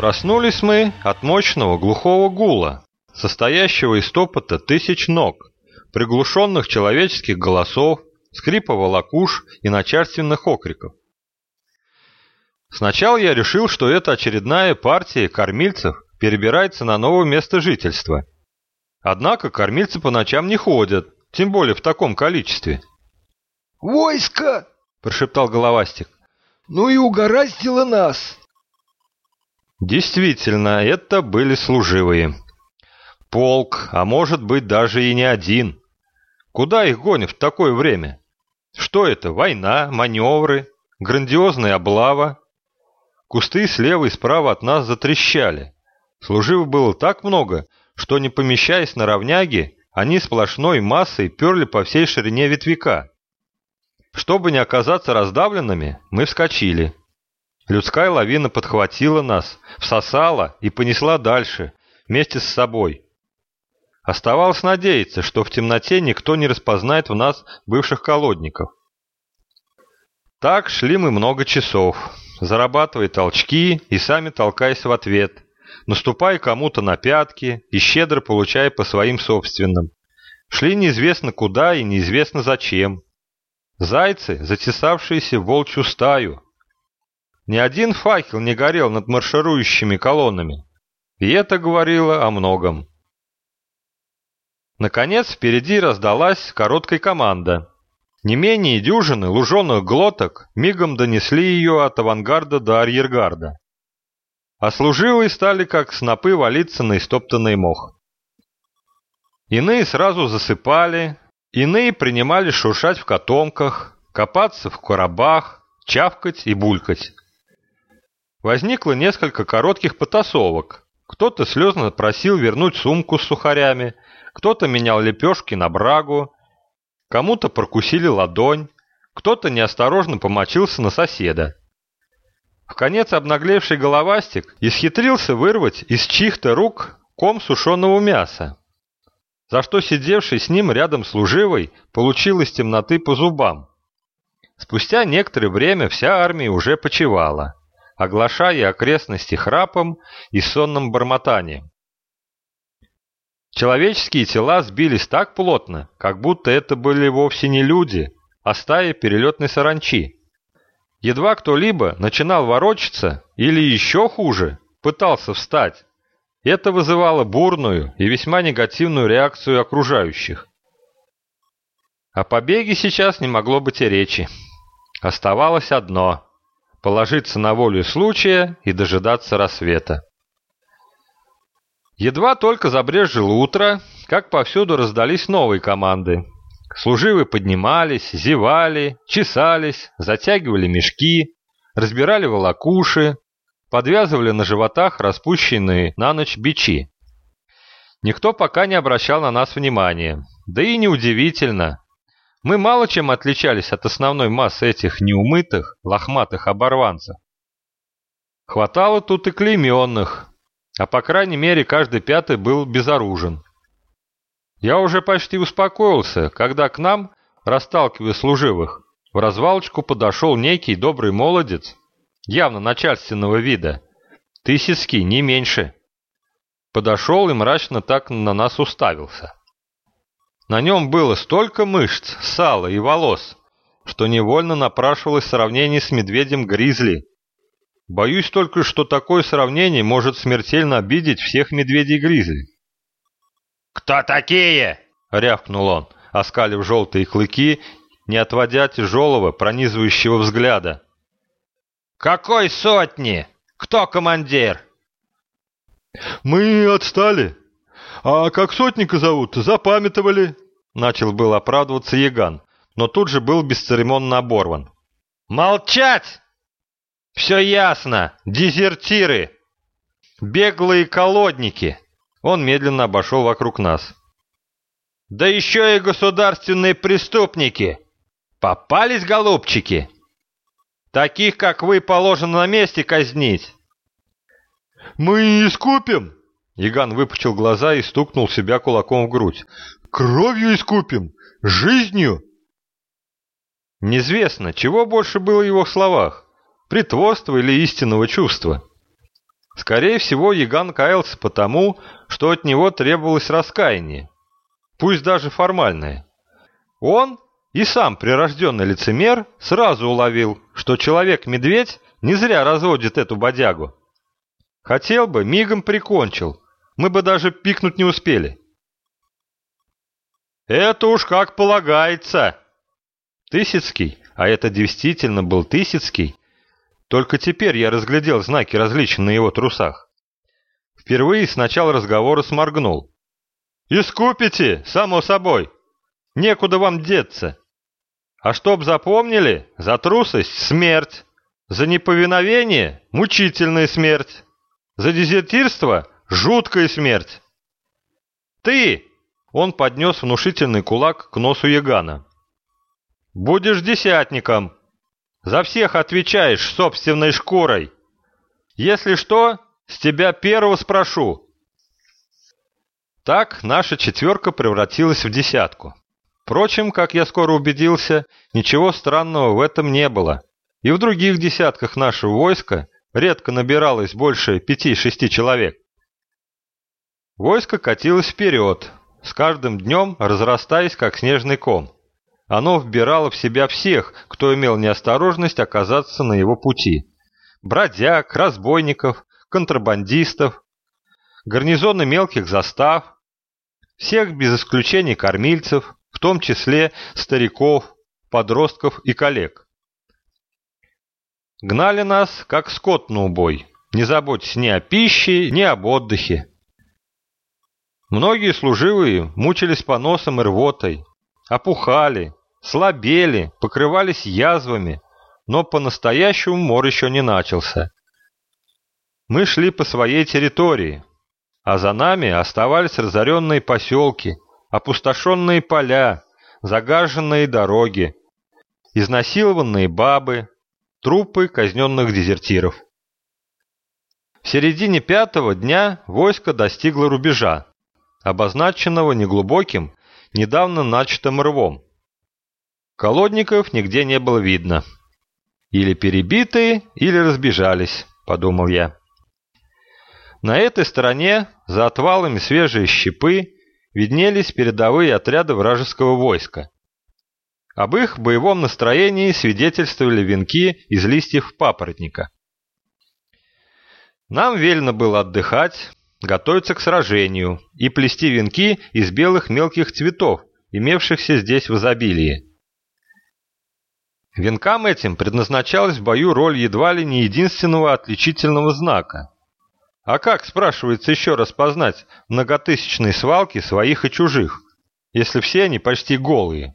Проснулись мы от мощного глухого гула, состоящего из топота тысяч ног, приглушенных человеческих голосов, скрипа волокуш и начальственных окриков. Сначала я решил, что это очередная партия кормильцев перебирается на новое место жительства. Однако кормильцы по ночам не ходят, тем более в таком количестве. «Войско!» – прошептал Головастик. «Ну и угораздило нас!» Действительно, это были служивые. Полк, а может быть даже и не один. Куда их гонят в такое время? Что это, война, маневры, грандиозная облава? Кусты слева и справа от нас затрещали. Служивых было так много, что, не помещаясь на равняге, они сплошной массой перли по всей ширине ветвяка. Чтобы не оказаться раздавленными, мы вскочили. Людская лавина подхватила нас, всосала и понесла дальше, вместе с собой. Оставалось надеяться, что в темноте никто не распознает в нас бывших колодников. Так шли мы много часов, зарабатывая толчки и сами толкаясь в ответ, наступая кому-то на пятки и щедро получая по своим собственным. Шли неизвестно куда и неизвестно зачем. Зайцы, затесавшиеся в волчью стаю. Ни один факел не горел над марширующими колоннами. И это говорило о многом. Наконец впереди раздалась короткая команда. Не менее дюжины луженых глоток мигом донесли ее от авангарда до арьергарда. А служивые стали как снопы валиться на истоптанный мох. Иные сразу засыпали, иные принимали шуршать в котомках, копаться в коробах, чавкать и булькать. Возникло несколько коротких потасовок. Кто-то слезно просил вернуть сумку с сухарями, кто-то менял лепешки на брагу, кому-то прокусили ладонь, кто-то неосторожно помочился на соседа. В конец обнаглевший головастик исхитрился вырвать из чьих-то рук ком сушеного мяса, за что сидевший с ним рядом служивый получил из темноты по зубам. Спустя некоторое время вся армия уже почивала, оглашая окрестности храпом и сонным бормотанием. Человеческие тела сбились так плотно, как будто это были вовсе не люди, а стая перелетной саранчи. Едва кто-либо начинал ворочаться или еще хуже, пытался встать. Это вызывало бурную и весьма негативную реакцию окружающих. О побеге сейчас не могло быть и речи. Оставалось одно – положиться на волю случая и дожидаться рассвета. Едва только забрежило утро, как повсюду раздались новые команды. Служивые поднимались, зевали, чесались, затягивали мешки, разбирали волокуши, подвязывали на животах распущенные на ночь бичи. Никто пока не обращал на нас внимания. Да и неудивительно. Мы мало чем отличались от основной массы этих неумытых, лохматых оборванцев. Хватало тут и клейменных, а по крайней мере каждый пятый был безоружен. Я уже почти успокоился, когда к нам, расталкивая служивых, в развалочку подошел некий добрый молодец, явно начальственного вида, Тысяцкий, не меньше. Подошел и мрачно так на нас уставился. На нем было столько мышц, сала и волос, что невольно напрашивалось сравнение с медведем-гризли, Боюсь только, что такое сравнение может смертельно обидеть всех медведей-гризли. «Кто такие?» — рявкнул он, оскалив желтые клыки, не отводя тяжелого, пронизывающего взгляда. «Какой сотни? Кто командир?» «Мы отстали. А как сотника зовут, запамятовали», — начал был оправдываться Яган, но тут же был бесцеремонно оборван. «Молчать!» Все ясно. Дезертиры. Беглые колодники. Он медленно обошел вокруг нас. Да еще и государственные преступники. Попались, голубчики? Таких, как вы, положено на месте казнить. Мы искупим. Яган выпучил глаза и стукнул себя кулаком в грудь. Кровью искупим. Жизнью. Неизвестно, чего больше было в его словах притворства или истинного чувства. Скорее всего, Яган каялся потому, что от него требовалось раскаяние, пусть даже формальное. Он и сам прирожденный лицемер сразу уловил, что человек-медведь не зря разводит эту бодягу. Хотел бы, мигом прикончил, мы бы даже пикнуть не успели. Это уж как полагается. Тысяцкий, а это действительно был Тысяцкий, только теперь я разглядел знаки различия на его трусах. Впервые с начала разговора сморгнул. «Искупите, само собой. Некуда вам деться. А чтоб запомнили, за трусость — смерть, за неповиновение — мучительная смерть, за дезертирство — жуткая смерть. Ты!» — он поднес внушительный кулак к носу Ягана. «Будешь десятником!» За всех отвечаешь собственной шкурой. Если что, с тебя первого спрошу. Так наша четверка превратилась в десятку. Впрочем, как я скоро убедился, ничего странного в этом не было. И в других десятках нашего войска редко набиралось больше пяти-шести человек. Войско катилось вперед, с каждым днем разрастаясь, как снежный ком. Оно вбирало в себя всех, кто имел неосторожность оказаться на его пути. Бродяг, разбойников, контрабандистов, гарнизоны мелких застав, всех без исключения кормильцев, в том числе стариков, подростков и коллег. Гнали нас, как скот на убой, не заботясь ни о пище, ни об отдыхе. Многие служивые мучились поносом и рвотой, опухали, слабели, покрывались язвами, но по-настоящему мор еще не начался. Мы шли по своей территории, а за нами оставались разоренные поселки, опустошенные поля, загаженные дороги, изнасилованные бабы, трупы казненных дезертиров. В середине пятого дня войско достигло рубежа, обозначенного неглубоким, недавно начатым рвом. Колодников нигде не было видно. Или перебитые, или разбежались, подумал я. На этой стороне, за отвалами свежей щепы, виднелись передовые отряды вражеского войска. Об их боевом настроении свидетельствовали венки из листьев папоротника. Нам велено было отдыхать, готовиться к сражению и плести венки из белых мелких цветов, имевшихся здесь в изобилии. Венкам этим предназначалась в бою роль едва ли не единственного отличительного знака. А как, спрашивается, еще распознать многотысячные свалки своих и чужих, если все они почти голые?